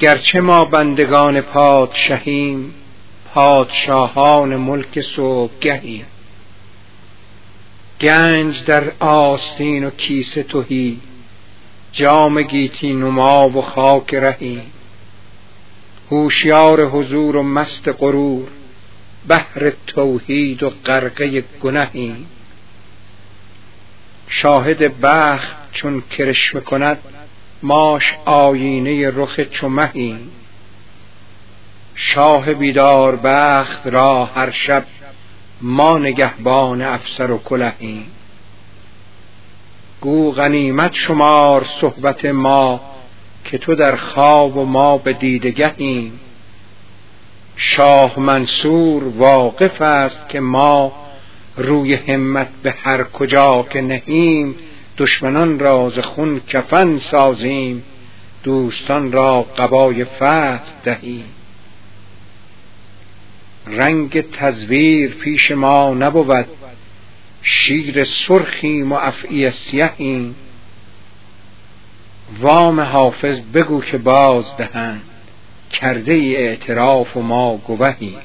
گرچه ما بندگان پادشهیم پادشاهان ملک صبحگهیم. گنج در آستین و کیسه توهی جام گیتی نما و خاک رهی. هوشیار حضور و مست غرور بهر توحید و غرقه گنهی. شاهد بخت چون کرشمه کند ماش آیینه رخ چمهی شاه بیدار بخت را هر شب ما نگهبان افسر و کلهی. گو غنیمت شمار صحبت ما که تو در خواب و ما به دیدگهیم شاه منصور واقف است که ما روی همت به هر کجا که نهیم دشمنان را ز خون کفن سازیم دوستان را قبای فتح دهیم. رنگ تزویر پیش ما نبود شیر سرخیم و افعی سیهیم. وام حافظ بگو که باز دهند کرده اعتراف و ما گوهیم.